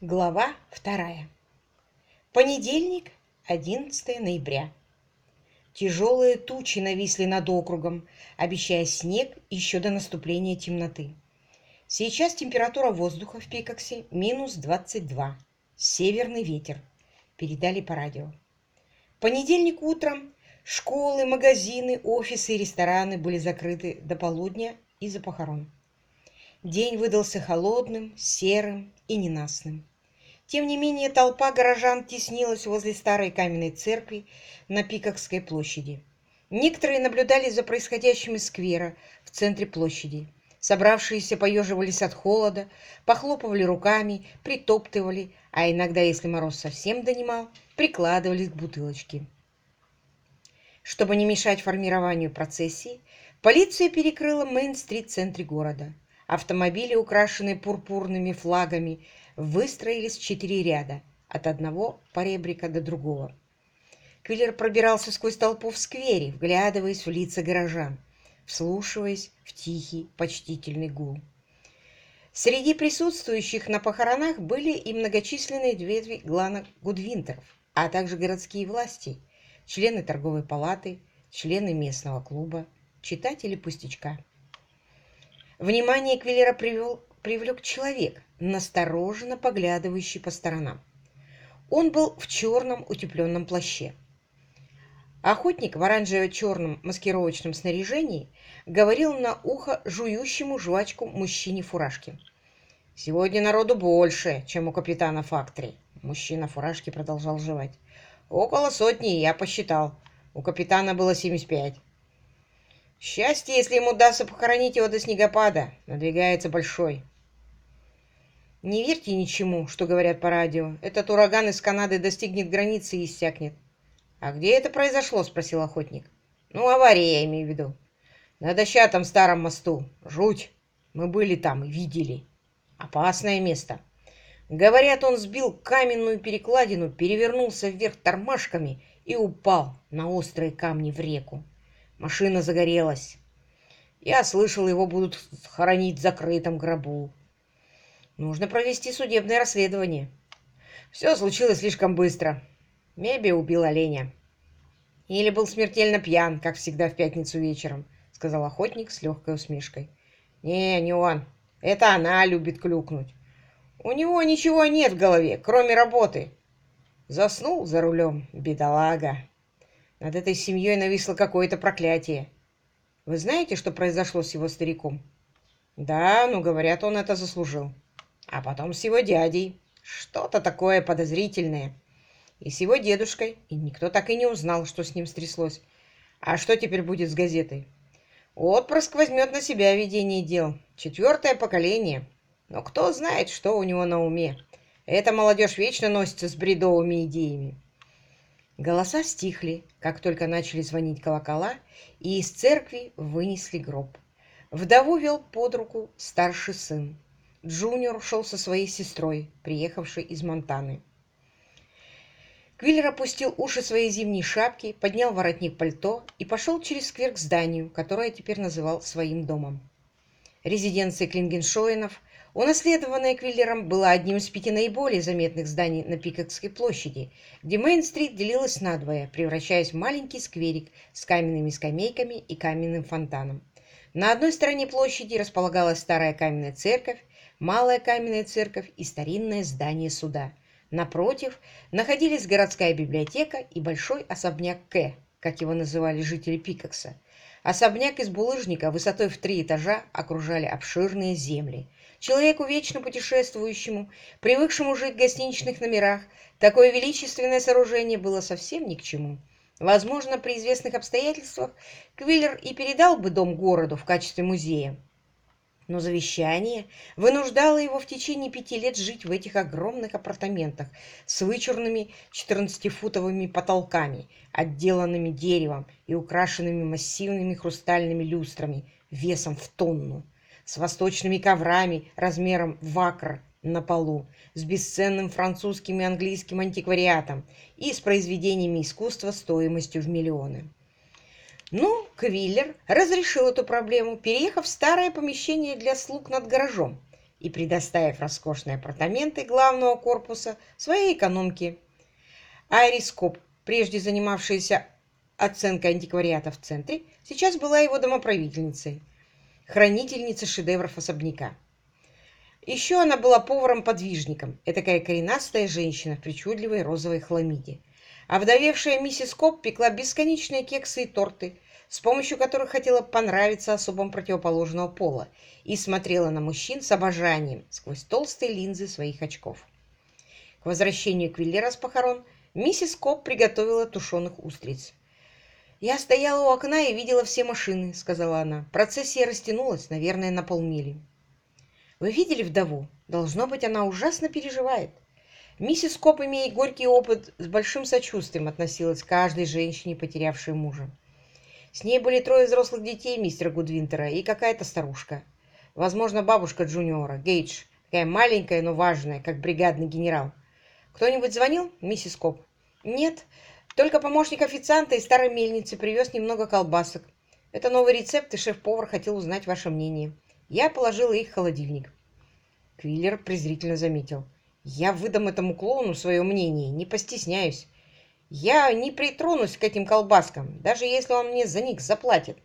Глава вторая. Понедельник, 11 ноября. Тяжелые тучи нависли над округом, обещая снег еще до наступления темноты. Сейчас температура воздуха в Пикоксе минус 22. Северный ветер. Передали по радио. Понедельник утром школы, магазины, офисы и рестораны были закрыты до полудня из-за похорон. День выдался холодным, серым и ненастным. Тем не менее, толпа горожан теснилась возле старой каменной церкви на Пикокской площади. Некоторые наблюдали за происходящим из сквера в центре площади. Собравшиеся поеживались от холода, похлопывали руками, притоптывали, а иногда, если мороз совсем донимал, прикладывались к бутылочке. Чтобы не мешать формированию процессии, полиция перекрыла Мейн-стрит в центре города. Автомобили, украшенные пурпурными флагами, выстроились в четыре ряда, от одного поребрика до другого. Квиллер пробирался сквозь толпу в сквере, вглядываясь в лица горожан, вслушиваясь в тихий, почтительный гул. Среди присутствующих на похоронах были и многочисленные ветви глана Гудвинтеров, а также городские власти, члены торговой палаты, члены местного клуба, читатели пустячка. Внимание Квиллера привел, привлек человек, настороженно поглядывающий по сторонам. Он был в черном утепленном плаще. Охотник в оранжево-черном маскировочном снаряжении говорил на ухо жующему жвачку мужчине фуражки. «Сегодня народу больше, чем у капитана Фактори». Мужчина фуражки продолжал жевать. «Около сотни, я посчитал. У капитана было 75. Счастье, если ему удастся похоронить его до снегопада. Надвигается большой. Не верьте ничему, что говорят по радио. Этот ураган из Канады достигнет границы и иссякнет. А где это произошло? Спросил охотник. Ну, авария, я имею в виду. На дощатом старом мосту. Жуть. Мы были там и видели. Опасное место. Говорят, он сбил каменную перекладину, перевернулся вверх тормашками и упал на острые камни в реку. Машина загорелась. Я слышал, его будут хоронить в закрытом гробу. Нужно провести судебное расследование. Все случилось слишком быстро. Меби убил оленя. Или был смертельно пьян, как всегда в пятницу вечером, сказал охотник с легкой усмешкой. Не, не он. Это она любит клюкнуть. У него ничего нет в голове, кроме работы. Заснул за рулем, бедолага. Над этой семьей нависло какое-то проклятие. Вы знаете, что произошло с его стариком? Да, ну, говорят, он это заслужил. А потом с его дядей. Что-то такое подозрительное. И с его дедушкой. И никто так и не узнал, что с ним стряслось. А что теперь будет с газетой? Отпрыск возьмет на себя ведение дел. Четвертое поколение. Но кто знает, что у него на уме. Эта молодежь вечно носится с бредовыми идеями. Голоса стихли, как только начали звонить колокола, и из церкви вынесли гроб. Вдову вел под руку старший сын. Джуниор ушел со своей сестрой, приехавшей из Монтаны. Квиллер опустил уши своей зимней шапки, поднял воротник пальто и пошел через сквер к зданию, которое теперь называл своим домом. Резиденция Клингеншоинов Унаследованная Квиллером была одним из пяти наиболее заметных зданий на Пикокской площади, где Мейн-стрит делилась надвое, превращаясь в маленький скверик с каменными скамейками и каменным фонтаном. На одной стороне площади располагалась старая каменная церковь, малая каменная церковь и старинное здание суда. Напротив находились городская библиотека и большой особняк К, как его называли жители Пикокса. Особняк из булыжника высотой в три этажа окружали обширные земли – Человеку, вечно путешествующему, привыкшему жить в гостиничных номерах, такое величественное сооружение было совсем ни к чему. Возможно, при известных обстоятельствах Квиллер и передал бы дом городу в качестве музея. Но завещание вынуждало его в течение пяти лет жить в этих огромных апартаментах с вычурными 14-футовыми потолками, отделанными деревом и украшенными массивными хрустальными люстрами весом в тонну с восточными коврами размером в акр на полу, с бесценным французским и английским антиквариатом и с произведениями искусства стоимостью в миллионы. Но Квиллер разрешил эту проблему, переехав в старое помещение для слуг над гаражом, и предоставив роскошные апартаменты главного корпуса своей экономке. Айрископ, прежде занимавшаяся оценкой антиквариата в центре, сейчас была его домоправительницей, хранительницей шедевров особняка. Еще она была поваром-подвижником, такая коренастая женщина в причудливой розовой хламиде. А вдовевшая миссис Коп пекла бесконечные кексы и торты, с помощью которых хотела понравиться особам противоположного пола и смотрела на мужчин с обожанием сквозь толстые линзы своих очков. К возвращению Квиллера с похорон миссис Коп приготовила тушеных устриц. «Я стояла у окна и видела все машины», — сказала она. «Процессия растянулась, наверное, на полмили». «Вы видели вдову? Должно быть, она ужасно переживает». Миссис Коп, имея горький опыт, с большим сочувствием относилась к каждой женщине, потерявшей мужа. С ней были трое взрослых детей мистера Гудвинтера и какая-то старушка. Возможно, бабушка Джуниора, Гейдж, такая маленькая, но важная, как бригадный генерал. Кто-нибудь звонил, миссис Коп? Нет, только помощник официанта из старой мельницы привез немного колбасок. Это новый рецепт, и шеф-повар хотел узнать ваше мнение. Я положила их в холодильник. Квиллер презрительно заметил. Я выдам этому клоуну свое мнение, не постесняюсь. Я не притронусь к этим колбаскам, даже если он мне за них заплатит.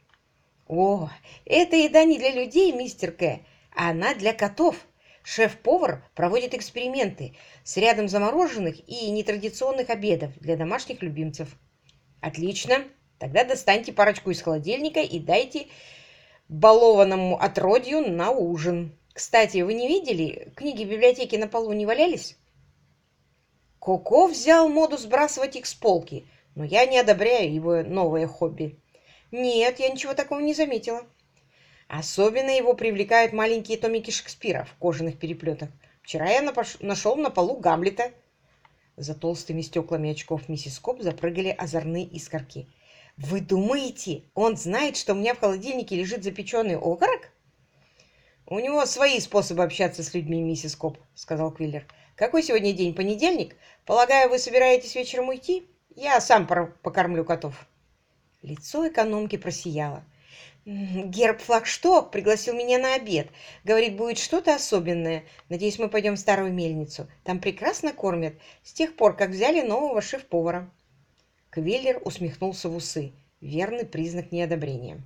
О, эта еда не для людей, мистер К, а она для котов. Шеф-повар проводит эксперименты с рядом замороженных и нетрадиционных обедов для домашних любимцев. Отлично. Тогда достаньте парочку из холодильника и дайте балованному отродью на ужин. Кстати, вы не видели, книги в библиотеке на полу не валялись? Коко взял моду сбрасывать их с полки, но я не одобряю его новое хобби. Нет, я ничего такого не заметила. Особенно его привлекают маленькие томики Шекспира в кожаных переплетах. Вчера я нашел на полу Гамлета. За толстыми стеклами очков миссис Коп запрыгали озорные искорки. «Вы думаете, он знает, что у меня в холодильнике лежит запеченный окорок?» «У него свои способы общаться с людьми, миссис Коп», — сказал Квиллер. «Какой сегодня день? Понедельник? Полагаю, вы собираетесь вечером уйти? Я сам покормлю котов». Лицо экономки просияло. «Герб Флагшток пригласил меня на обед. Говорит, будет что-то особенное. Надеюсь, мы пойдем в старую мельницу. Там прекрасно кормят, с тех пор, как взяли нового шеф-повара». Квиллер усмехнулся в усы. Верный признак неодобрения.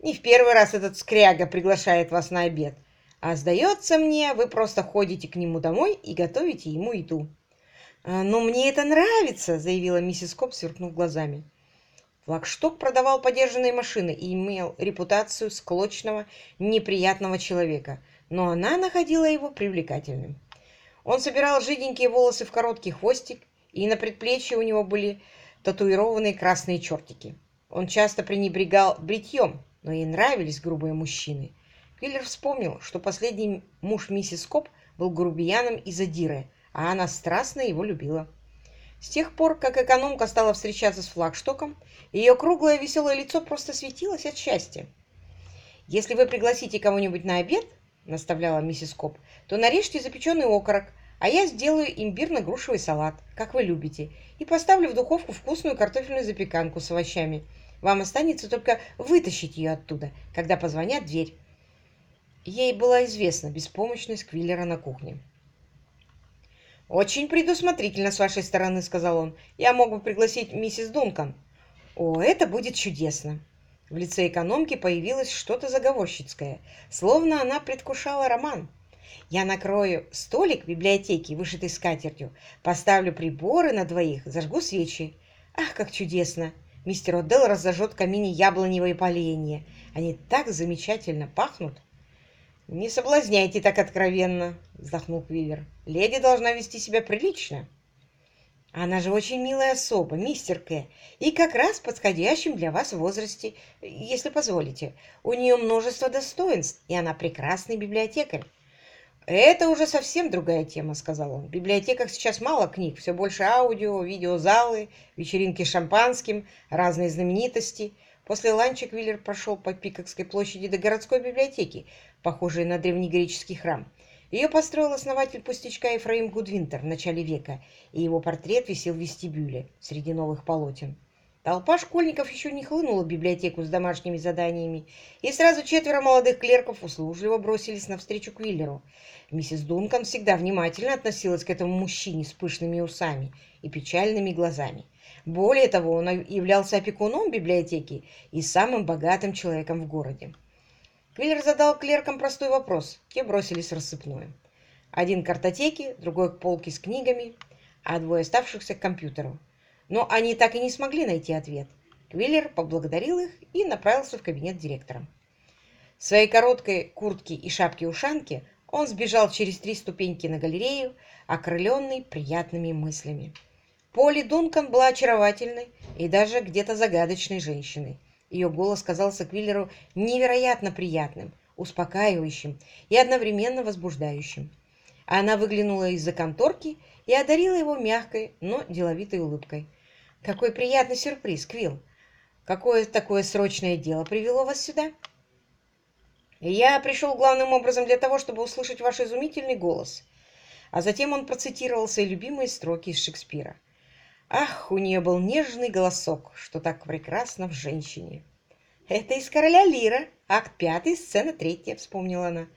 Не в первый раз этот скряга приглашает вас на обед. А сдается мне, вы просто ходите к нему домой и готовите ему еду. «А, «Но мне это нравится», — заявила миссис Коп, сверкнув глазами. Флагшток продавал подержанные машины и имел репутацию склочного, неприятного человека, но она находила его привлекательным. Он собирал жиденькие волосы в короткий хвостик, и на предплечье у него были татуированные красные чертики. Он часто пренебрегал бритьем, но ей нравились грубые мужчины. Квиллер вспомнил, что последний муж миссис Коп был грубияном из Адиры, а она страстно его любила. С тех пор, как экономка стала встречаться с флагштоком, ее круглое веселое лицо просто светилось от счастья. «Если вы пригласите кого-нибудь на обед, — наставляла миссис Коп, — то нарежьте запеченный окорок, а я сделаю имбирно-грушевый салат, как вы любите, и поставлю в духовку вкусную картофельную запеканку с овощами. Вам останется только вытащить ее оттуда, когда позвонят дверь. Ей была известна беспомощность Квиллера на кухне. «Очень предусмотрительно с вашей стороны», — сказал он. «Я мог бы пригласить миссис Дункан». «О, это будет чудесно!» В лице экономки появилось что-то заговорщицкое, словно она предвкушала роман. «Я накрою столик в библиотеке, вышитый скатертью, поставлю приборы на двоих, зажгу свечи. Ах, как чудесно! Мистер Одел разожжет в камине яблоневые поленья. Они так замечательно пахнут. «Не соблазняйте так откровенно», — вздохнул Квиллер. «Леди должна вести себя прилично». «Она же очень милая особа, мистер К. И как раз подходящим для вас возрасте, если позволите. У нее множество достоинств, и она прекрасный библиотекарь. «Это уже совсем другая тема», — сказал он. «В библиотеках сейчас мало книг, все больше аудио, видеозалы, вечеринки с шампанским, разные знаменитости». После ланча Квиллер прошел по Пикокской площади до городской библиотеки, похожей на древнегреческий храм. Ее построил основатель пустячка Ефраим Гудвинтер в начале века, и его портрет висел в вестибюле среди новых полотен. Толпа школьников еще не хлынула в библиотеку с домашними заданиями, и сразу четверо молодых клерков услужливо бросились навстречу Квиллеру. Миссис Дункан всегда внимательно относилась к этому мужчине с пышными усами и печальными глазами. Более того, он являлся опекуном библиотеки и самым богатым человеком в городе. Квиллер задал клеркам простой вопрос. Те бросились рассыпную. Один к картотеке, другой к полке с книгами, а двое оставшихся к компьютеру. Но они так и не смогли найти ответ. Квиллер поблагодарил их и направился в кабинет директора. В своей короткой куртке и шапке-ушанке он сбежал через три ступеньки на галерею, окрыленный приятными мыслями. Поли Дункан была очаровательной и даже где-то загадочной женщиной. Ее голос казался Квиллеру невероятно приятным, успокаивающим и одновременно возбуждающим. Она выглянула из-за конторки и одарила его мягкой, но деловитой улыбкой. Какой приятный сюрприз, Квилл! Какое такое срочное дело привело вас сюда? Я пришел главным образом для того, чтобы услышать ваш изумительный голос. А затем он процитировал свои любимые строки из Шекспира. Ах, у нее был нежный голосок, что так прекрасно в женщине. Это из «Короля Лира», акт пятый, сцена третья, вспомнила она.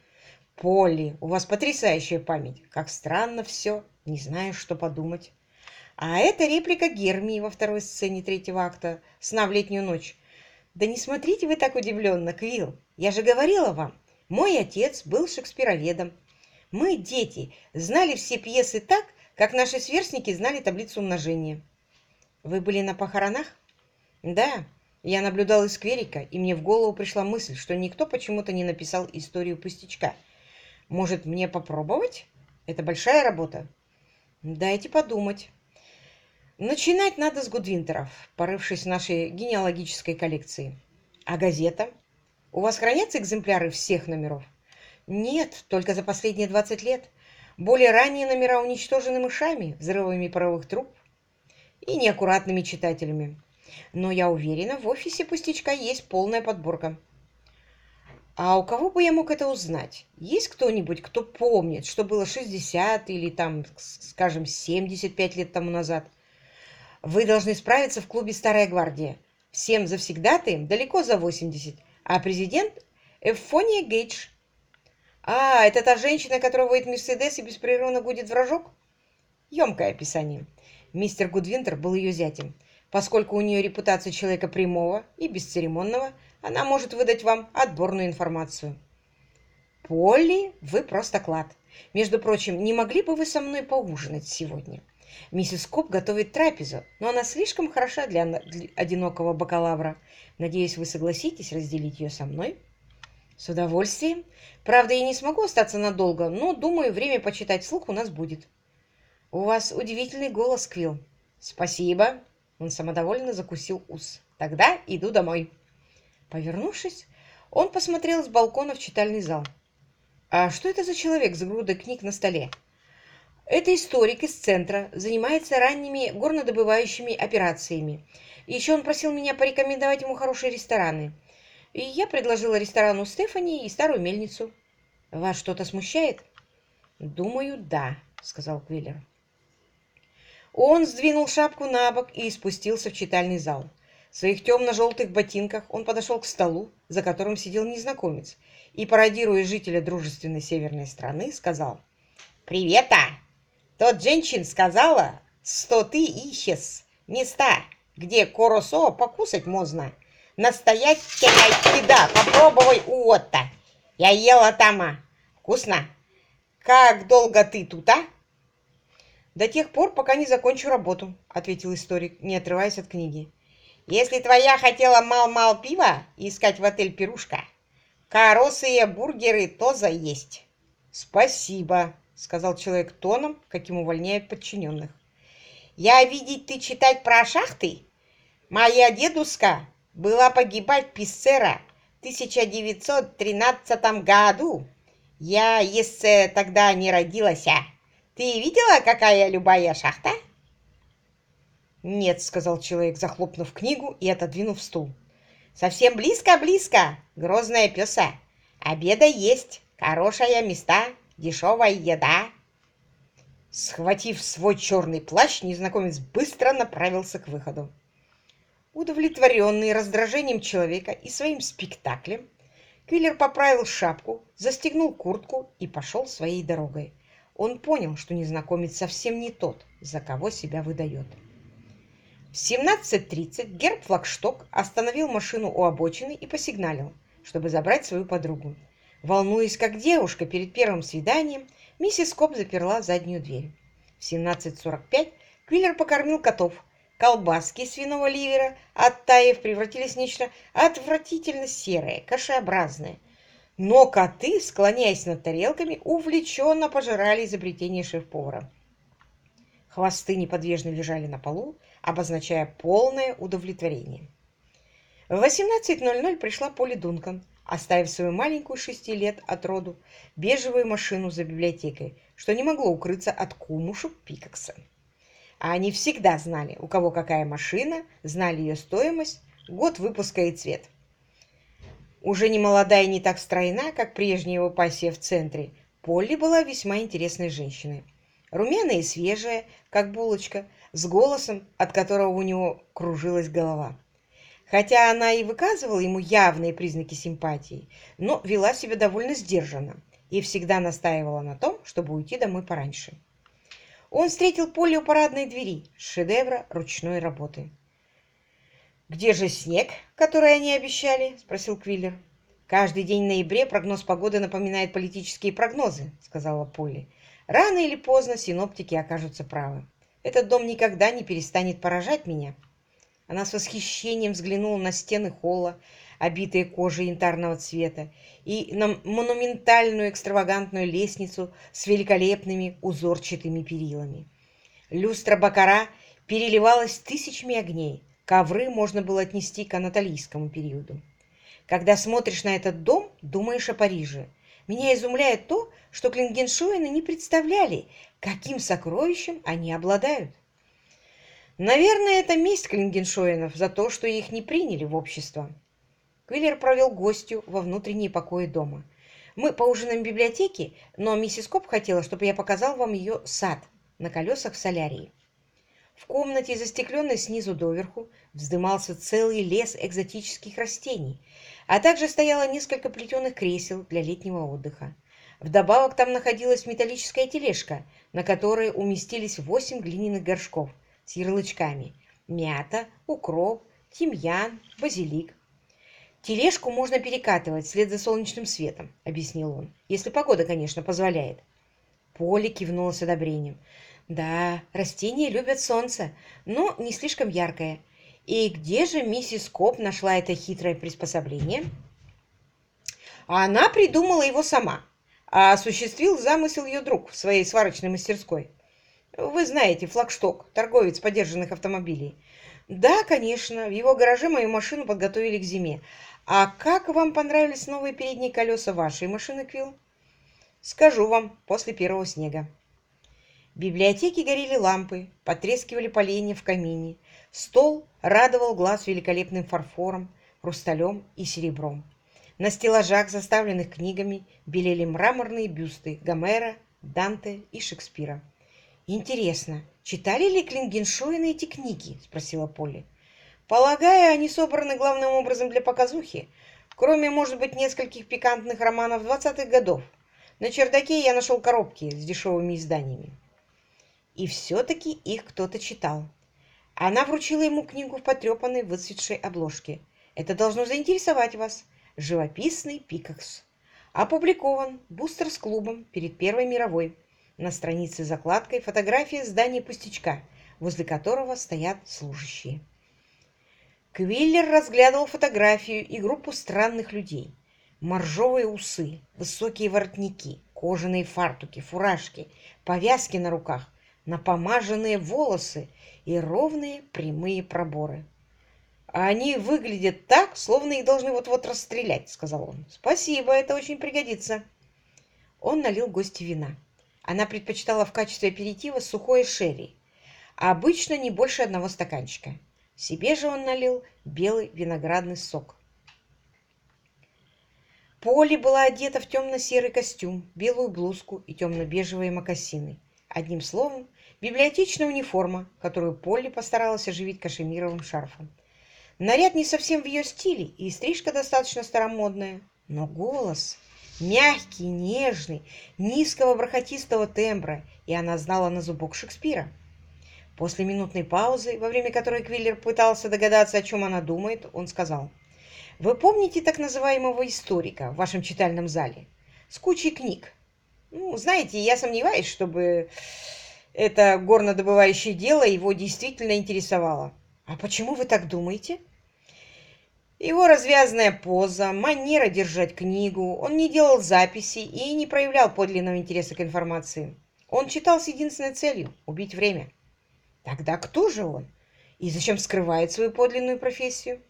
Полли, у вас потрясающая память. Как странно все, не знаю, что подумать. А это реплика Гермии во второй сцене третьего акта «Сна в летнюю ночь». Да не смотрите вы так удивленно, Квилл. Я же говорила вам, мой отец был шекспироведом. Мы, дети, знали все пьесы так, как наши сверстники знали таблицу умножения. Вы были на похоронах? Да, я наблюдал из скверика, и мне в голову пришла мысль, что никто почему-то не написал историю пустячка. Может, мне попробовать? Это большая работа. Дайте подумать. Начинать надо с Гудвинтеров, порывшись в нашей генеалогической коллекции. А газета? У вас хранятся экземпляры всех номеров? Нет, только за последние 20 лет. Более ранние номера уничтожены мышами, взрывами паровых труб и неаккуратными читателями. Но я уверена, в офисе пустячка есть полная подборка. А у кого бы я мог это узнать? Есть кто-нибудь, кто помнит, что было 60 или там, скажем, 75 лет тому назад? Вы должны справиться в клубе «Старая гвардия». Всем завсегдатаем далеко за 80, а президент – Эвфония Гейдж. А, это та женщина, которая водит Мерседес и беспрерывно гудит вражок? Емкое описание. Мистер Гудвинтер был ее зятем. Поскольку у нее репутация человека прямого и бесцеремонного, она может выдать вам отборную информацию. Полли, вы просто клад. Между прочим, не могли бы вы со мной поужинать сегодня? Миссис Коп готовит трапезу, но она слишком хороша для, одинокого бакалавра. Надеюсь, вы согласитесь разделить ее со мной? С удовольствием. Правда, я не смогу остаться надолго, но, думаю, время почитать вслух у нас будет. У вас удивительный голос, Квилл. Спасибо. Он самодовольно закусил ус. Тогда иду домой. Повернувшись, он посмотрел с балкона в читальный зал. А что это за человек с грудой книг на столе? Это историк из центра, занимается ранними горнодобывающими операциями. И еще он просил меня порекомендовать ему хорошие рестораны. И я предложила ресторану Стефани и старую мельницу. Вас что-то смущает? Думаю, да, сказал Квиллер. Он сдвинул шапку на бок и спустился в читальный зал. В своих темно-желтых ботинках он подошел к столу, за которым сидел незнакомец, и, пародируя жителя дружественной северной страны, сказал «Привета! Тот женщин сказала, что ты ищешь места, где коросо покусать можно. Настоящая еда, попробуй у Отто. Я ела там, а. Вкусно. Как долго ты тут, а? До тех пор, пока не закончу работу, ответил историк, не отрываясь от книги. Если твоя хотела мал-мал пива искать в отель «Пирушка», коросые бургеры тоже есть. Спасибо, сказал человек тоном, каким увольняют подчиненных. «Я видеть ты читать про шахты? Моя дедушка была погибать в Писсера в 1913 году. Я, если тогда не родилась, а? Ты видела, какая любая шахта?» «Нет», — сказал человек, захлопнув книгу и отодвинув стул. «Совсем близко-близко, грозная песа. Обеда есть, хорошая места, дешевая еда. Схватив свой черный плащ, незнакомец быстро направился к выходу. Удовлетворенный раздражением человека и своим спектаклем, Квиллер поправил шапку, застегнул куртку и пошел своей дорогой. Он понял, что незнакомец совсем не тот, за кого себя выдает. В 17.30 Герб Флагшток остановил машину у обочины и посигналил, чтобы забрать свою подругу. Волнуясь, как девушка перед первым свиданием, миссис Коп заперла заднюю дверь. В 17.45 Квиллер покормил котов. Колбаски свиного ливера, оттаив, превратились в нечто отвратительно серое, кашеобразное. Но коты, склоняясь над тарелками, увлеченно пожирали изобретение шеф-повара. Хвосты неподвижно лежали на полу, обозначая полное удовлетворение. В 18.00 пришла Поли Дункан, оставив свою маленькую шести лет от роду бежевую машину за библиотекой, что не могло укрыться от кумушек Пикакса. А они всегда знали, у кого какая машина, знали ее стоимость, год выпуска и цвет. Уже не молодая и не так стройна, как прежняя его пассия в центре, Полли была весьма интересной женщиной. Румяная и свежая, как булочка, с голосом, от которого у него кружилась голова. Хотя она и выказывала ему явные признаки симпатии, но вела себя довольно сдержанно и всегда настаивала на том, чтобы уйти домой пораньше. Он встретил Полли у парадной двери, шедевра ручной работы. «Где же снег, который они обещали?» – спросил Квиллер. «Каждый день в ноябре прогноз погоды напоминает политические прогнозы», – сказала Полли. «Рано или поздно синоптики окажутся правы. Этот дом никогда не перестанет поражать меня». Она с восхищением взглянула на стены холла, обитые кожей янтарного цвета, и на монументальную экстравагантную лестницу с великолепными узорчатыми перилами. Люстра Бакара переливалась тысячами огней, ковры можно было отнести к анатолийскому периоду. Когда смотришь на этот дом, думаешь о Париже. Меня изумляет то, что Клингеншоины не представляли, каким сокровищем они обладают. Наверное, это месть Клингеншоинов за то, что их не приняли в общество. Квиллер провел гостю во внутренние покои дома. Мы поужинаем в библиотеке, но миссис Коп хотела, чтобы я показал вам ее сад на колесах в солярии. В комнате, застекленной снизу доверху, вздымался целый лес экзотических растений, а также стояло несколько плетеных кресел для летнего отдыха. Вдобавок там находилась металлическая тележка, на которой уместились восемь глиняных горшков с ярлычками «Мята», «Укроп», «Тимьян», «Базилик». «Тележку можно перекатывать вслед за солнечным светом», — объяснил он, «если погода, конечно, позволяет». Поле кивнула с одобрением. Да, растения любят солнце, но не слишком яркое. И где же миссис Коп нашла это хитрое приспособление? Она придумала его сама, а осуществил замысел ее друг в своей сварочной мастерской. Вы знаете, флагшток, торговец подержанных автомобилей. Да, конечно, в его гараже мою машину подготовили к зиме. А как вам понравились новые передние колеса вашей машины, Квилл? Скажу вам после первого снега. В библиотеке горели лампы, потрескивали поленья в камине. Стол радовал глаз великолепным фарфором, хрусталем и серебром. На стеллажах, заставленных книгами, белели мраморные бюсты Гомера, Данте и Шекспира. «Интересно, читали ли Клингеншоины эти книги?» – спросила Полли. «Полагаю, они собраны главным образом для показухи, кроме, может быть, нескольких пикантных романов двадцатых годов. На чердаке я нашел коробки с дешевыми изданиями. И все-таки их кто-то читал. Она вручила ему книгу в потрепанной выцветшей обложке. Это должно заинтересовать вас. Живописный Пикакс. Опубликован Бустерс-клубом перед Первой мировой. На странице закладкой фотография здания пустячка, возле которого стоят служащие. Квиллер разглядывал фотографию и группу странных людей. Моржовые усы, высокие воротники, кожаные фартуки, фуражки, повязки на руках, напомаженные волосы и ровные прямые проборы. «А они выглядят так, словно их должны вот-вот расстрелять», — сказал он. «Спасибо, это очень пригодится». Он налил гости вина. Она предпочитала в качестве аперитива сухое шерри, а обычно не больше одного стаканчика. Себе же он налил белый виноградный сок. Поли была одета в темно-серый костюм, белую блузку и темно-бежевые мокасины. Одним словом, библиотечная униформа, которую Полли постаралась оживить кашемировым шарфом. Наряд не совсем в ее стиле, и стрижка достаточно старомодная. Но голос мягкий, нежный, низкого бархатистого тембра, и она знала на зубок Шекспира. После минутной паузы, во время которой Квиллер пытался догадаться, о чем она думает, он сказал, «Вы помните так называемого историка в вашем читальном зале? С кучей книг. Ну, знаете, я сомневаюсь, чтобы это горнодобывающее дело его действительно интересовало. А почему вы так думаете?» Его развязная поза, манера держать книгу, он не делал записей и не проявлял подлинного интереса к информации. Он читал с единственной целью – убить время. Тогда кто же он? И зачем скрывает свою подлинную профессию?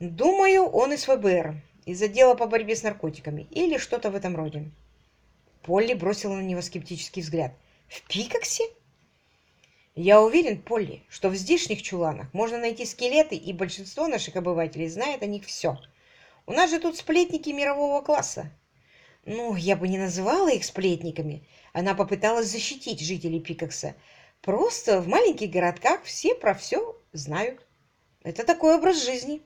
Думаю, он из ФБР, из отдела по борьбе с наркотиками или что-то в этом роде. Полли бросила на него скептический взгляд. В Пикаксе? Я уверен, Полли, что в здешних чуланах можно найти скелеты, и большинство наших обывателей знает о них все. У нас же тут сплетники мирового класса. Ну, я бы не называла их сплетниками. Она попыталась защитить жителей Пикакса. Просто в маленьких городках все про все знают. Это такой образ жизни.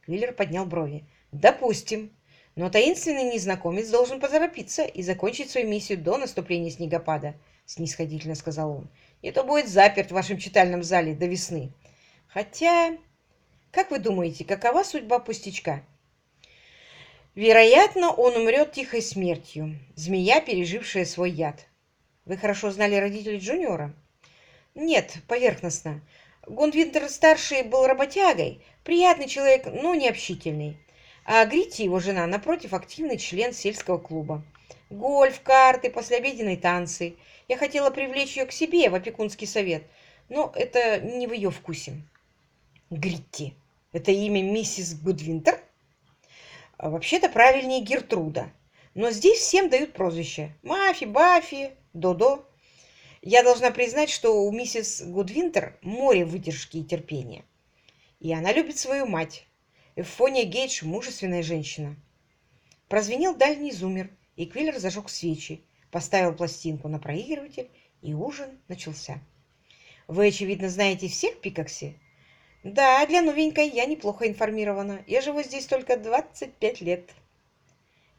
Квиллер поднял брови. Допустим. Но таинственный незнакомец должен поторопиться и закончить свою миссию до наступления снегопада, снисходительно сказал он и то будет заперт в вашем читальном зале до весны. Хотя, как вы думаете, какова судьба пустячка? Вероятно, он умрет тихой смертью, змея, пережившая свой яд. Вы хорошо знали родителей Джуниора? Нет, поверхностно. Гундвинтер-старший был работягой, приятный человек, но не общительный. А Грити, его жена, напротив, активный член сельского клуба. Гольф, карты, послеобеденные танцы – я хотела привлечь ее к себе в опекунский совет, но это не в ее вкусе. Гритти. Это имя миссис Гудвинтер? А вообще-то правильнее Гертруда. Но здесь всем дают прозвище. Мафи, Баффи, Додо. Я должна признать, что у миссис Гудвинтер море выдержки и терпения. И она любит свою мать. Эфония Гейдж – мужественная женщина. Прозвенел дальний зумер, и Квиллер зажег свечи, поставил пластинку на проигрыватель, и ужин начался. «Вы, очевидно, знаете всех Пикакси?» «Да, для новенькой я неплохо информирована. Я живу здесь только 25 лет».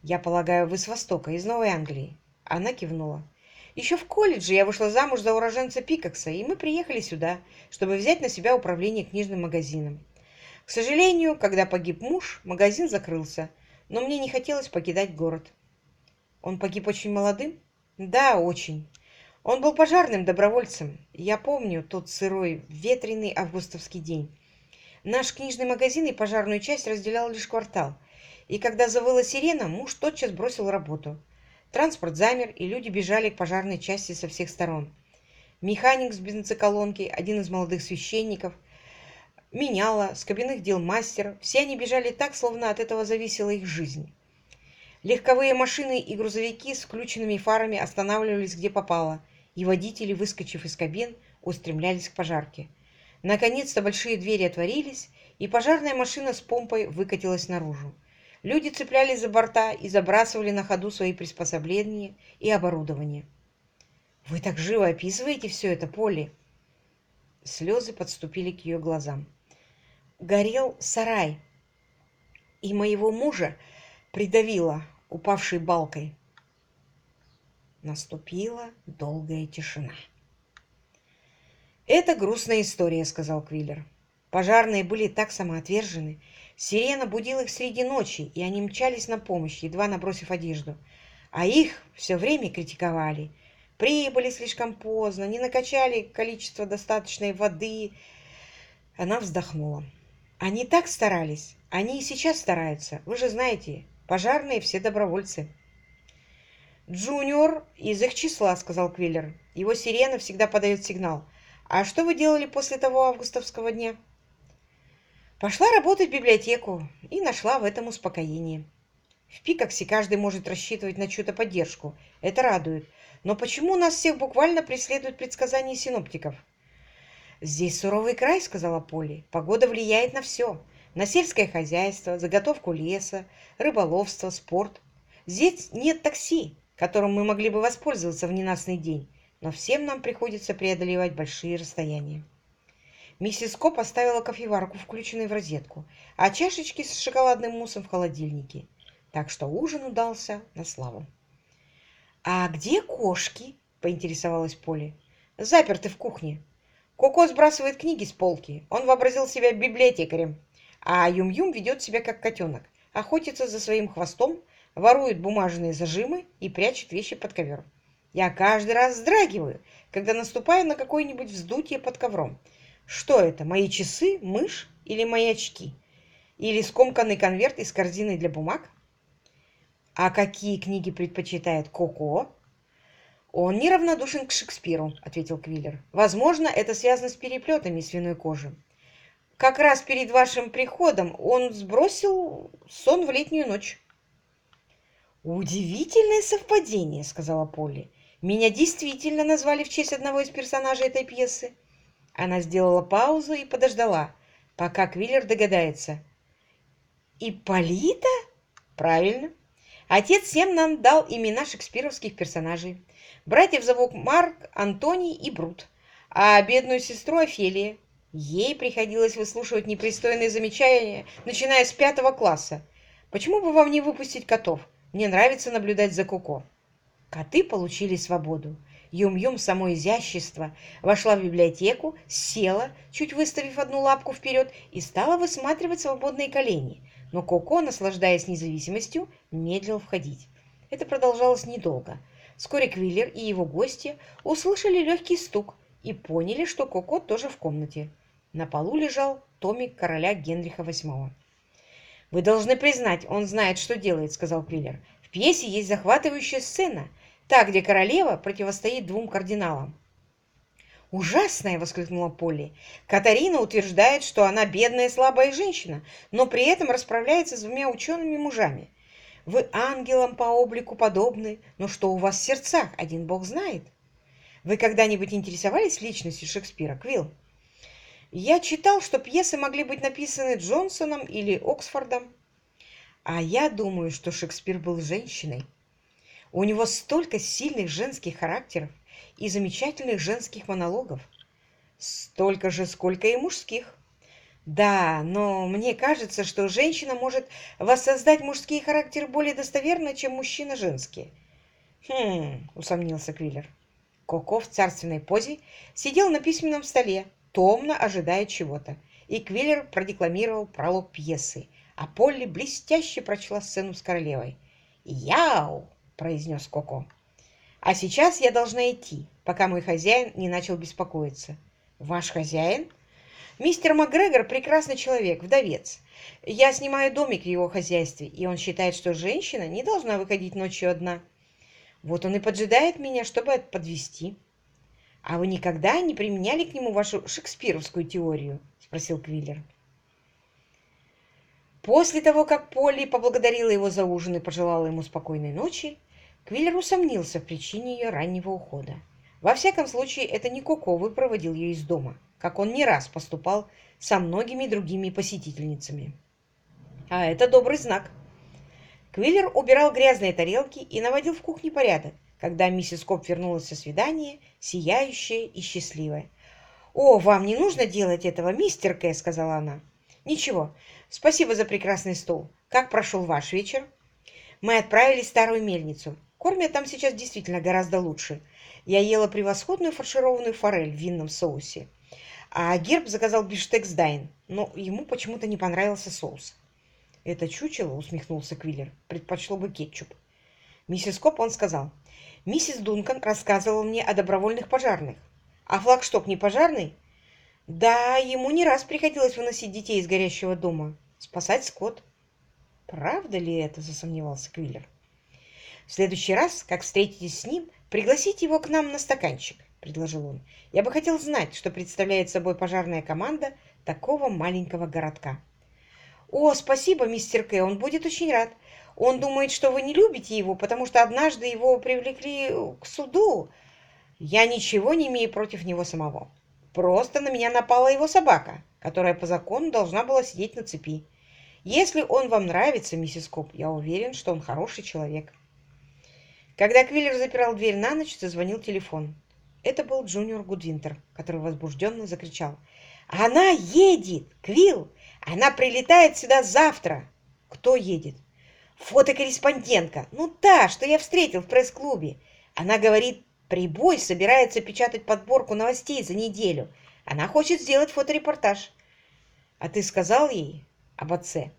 «Я полагаю, вы с Востока, из Новой Англии?» Она кивнула. «Еще в колледже я вышла замуж за уроженца Пикакса, и мы приехали сюда, чтобы взять на себя управление книжным магазином. К сожалению, когда погиб муж, магазин закрылся, но мне не хотелось покидать город». «Он погиб очень молодым?» Да, очень. Он был пожарным добровольцем. Я помню тот сырой, ветреный августовский день. Наш книжный магазин и пожарную часть разделял лишь квартал. И когда завыла сирена, муж тотчас бросил работу. Транспорт замер, и люди бежали к пожарной части со всех сторон. Механик с бензоколонки, один из молодых священников, меняла, с кабинных дел мастер. Все они бежали так, словно от этого зависела их жизнь. Легковые машины и грузовики с включенными фарами останавливались где попало, и водители, выскочив из кабин, устремлялись к пожарке. Наконец-то большие двери отворились, и пожарная машина с помпой выкатилась наружу. Люди цеплялись за борта и забрасывали на ходу свои приспособления и оборудование. «Вы так живо описываете все это, Полли!» Слезы подступили к ее глазам. «Горел сарай, и моего мужа придавило упавшей балкой. Наступила долгая тишина. «Это грустная история», — сказал Квиллер. Пожарные были так самоотвержены. Сирена будила их среди ночи, и они мчались на помощь, едва набросив одежду. А их все время критиковали. Прибыли слишком поздно, не накачали количество достаточной воды. Она вздохнула. Они так старались. Они и сейчас стараются. Вы же знаете, Пожарные все добровольцы. «Джуниор из их числа», — сказал Квиллер. «Его сирена всегда подает сигнал. А что вы делали после того августовского дня?» Пошла работать в библиотеку и нашла в этом успокоение. В Пикаксе каждый может рассчитывать на чью-то поддержку. Это радует. Но почему нас всех буквально преследуют предсказания синоптиков? «Здесь суровый край», — сказала Полли. «Погода влияет на все на сельское хозяйство, заготовку леса, рыболовство, спорт. Здесь нет такси, которым мы могли бы воспользоваться в ненастный день, но всем нам приходится преодолевать большие расстояния. Миссис Ко поставила кофеварку, включенную в розетку, а чашечки с шоколадным муссом в холодильнике. Так что ужин удался на славу. «А где кошки?» – поинтересовалась Полли. «Заперты в кухне. Коко сбрасывает книги с полки. Он вообразил себя библиотекарем. А Юм-Юм ведет себя как котенок. Охотится за своим хвостом, ворует бумажные зажимы и прячет вещи под ковер. Я каждый раз вздрагиваю, когда наступаю на какое-нибудь вздутие под ковром. Что это, мои часы, мышь или мои очки? Или скомканный конверт из корзины для бумаг? А какие книги предпочитает Коко? Он неравнодушен к Шекспиру, ответил Квиллер. Возможно, это связано с переплетами свиной кожи. Как раз перед вашим приходом он сбросил сон в летнюю ночь. «Удивительное совпадение», — сказала Полли. «Меня действительно назвали в честь одного из персонажей этой пьесы. Она сделала паузу и подождала, пока Квиллер догадается. «Ипполита?» «Правильно. Отец всем нам дал имена шекспировских персонажей. Братьев зовут Марк, Антоний и Брут, а бедную сестру Офелия. Ей приходилось выслушивать непристойные замечания, начиная с пятого класса. Почему бы вам не выпустить котов? Мне нравится наблюдать за Коко». Коты получили свободу. Юм-Юм, само изящество, вошла в библиотеку, села, чуть выставив одну лапку вперед, и стала высматривать свободные колени. Но Коко, наслаждаясь независимостью, медлил входить. Это продолжалось недолго. Вскоре Квиллер и его гости услышали легкий стук и поняли, что Коко тоже в комнате. На полу лежал томик короля Генриха VIII. «Вы должны признать, он знает, что делает», — сказал Квиллер. «В пьесе есть захватывающая сцена — Та, где королева противостоит двум кардиналам. «Ужасная!» — воскликнула Полли. «Катарина утверждает, что она бедная слабая женщина, но при этом расправляется с двумя учеными мужами. Вы ангелам по облику подобны, но что у вас в сердцах, один бог знает. Вы когда-нибудь интересовались личностью Шекспира, Квилл?» «Я читал, что пьесы могли быть написаны Джонсоном или Оксфордом. А я думаю, что Шекспир был женщиной. У него столько сильных женских характеров и замечательных женских монологов. Столько же, сколько и мужских. Да, но мне кажется, что женщина может воссоздать мужские характеры более достоверно, чем мужчина женские. Хм, усомнился Квиллер. Коко в царственной позе сидел на письменном столе, томно ожидая чего-то, и Квиллер продекламировал пролог пьесы, а Полли блестяще прочла сцену с королевой. «Яу!» — произнес Коко. «А сейчас я должна идти, пока мой хозяин не начал беспокоиться». «Ваш хозяин?» «Мистер Макгрегор прекрасный человек, вдовец. Я снимаю домик в его хозяйстве, и он считает, что женщина не должна выходить ночью одна. Вот он и поджидает меня, чтобы подвести. «А вы никогда не применяли к нему вашу шекспировскую теорию?» — спросил Квиллер. После того, как Полли поблагодарила его за ужин и пожелала ему спокойной ночи, Квиллер усомнился в причине ее раннего ухода. Во всяком случае, это не Коко выпроводил ее из дома, как он не раз поступал со многими другими посетительницами. А это добрый знак. Квиллер убирал грязные тарелки и наводил в кухне порядок, когда миссис Коп вернулась со свидания, сияющая и счастливая. «О, вам не нужно делать этого, мистер Кэ», — сказала она. «Ничего, спасибо за прекрасный стол. Как прошел ваш вечер?» «Мы отправились в старую мельницу. Кормят там сейчас действительно гораздо лучше. Я ела превосходную фаршированную форель в винном соусе. А Герб заказал бифштекс Diane, но ему почему-то не понравился соус. «Это чучело», — усмехнулся Квиллер, — «предпочло бы кетчуп». Миссис Коп он сказал, «Миссис Дункан рассказывала мне о добровольных пожарных. А флагшток не пожарный?» «Да, ему не раз приходилось выносить детей из горящего дома, спасать скот». «Правда ли это?» — засомневался Квиллер. В следующий раз, как встретитесь с ним, пригласите его к нам на стаканчик, предложил он. Я бы хотел знать, что представляет собой пожарная команда такого маленького городка. О, спасибо, мистер Кэ, он будет очень рад. Он думает, что вы не любите его, потому что однажды его привлекли к суду. Я ничего не имею против него самого. Просто на меня напала его собака, которая по закону должна была сидеть на цепи. Если он вам нравится, миссис Коп, я уверен, что он хороший человек. Когда Квиллер запирал дверь на ночь, зазвонил телефон. Это был Джуниор Гудвинтер, который возбужденно закричал. Она едет, Квилл! Она прилетает сюда завтра. Кто едет? Фотокорреспондентка. Ну та, что я встретил в пресс-клубе. Она говорит, прибой собирается печатать подборку новостей за неделю. Она хочет сделать фоторепортаж. А ты сказал ей об отце?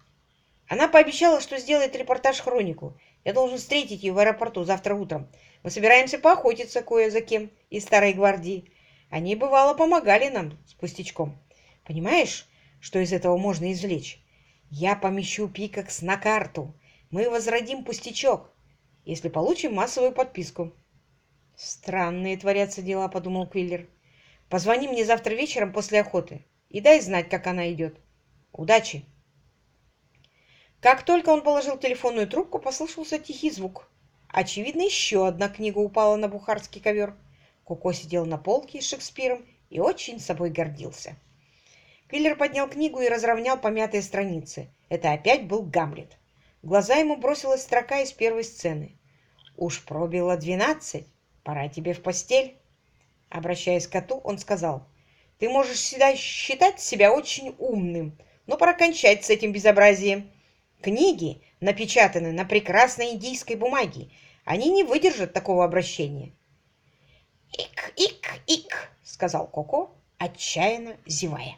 Она пообещала, что сделает репортаж-хронику. Я должен встретить ее в аэропорту завтра утром. Мы собираемся поохотиться кое за кем из старой гвардии. Они, бывало, помогали нам с пустячком. Понимаешь, что из этого можно извлечь? Я помещу Пикакс на карту. Мы возродим пустячок, если получим массовую подписку. Странные творятся дела, подумал Квиллер. Позвони мне завтра вечером после охоты и дай знать, как она идет. Удачи! Как только он положил телефонную трубку, послышался тихий звук. Очевидно, еще одна книга упала на бухарский ковер. Коко сидел на полке с Шекспиром и очень собой гордился. Квиллер поднял книгу и разровнял помятые страницы. Это опять был Гамлет. В глаза ему бросилась строка из первой сцены. «Уж пробило двенадцать, пора тебе в постель». Обращаясь к коту, он сказал, «Ты можешь всегда считать себя очень умным, но пора кончать с этим безобразием. Книги напечатаны на прекрасной индийской бумаге. Они не выдержат такого обращения». «Ик, ик, ик», — сказал Коко, отчаянно зевая.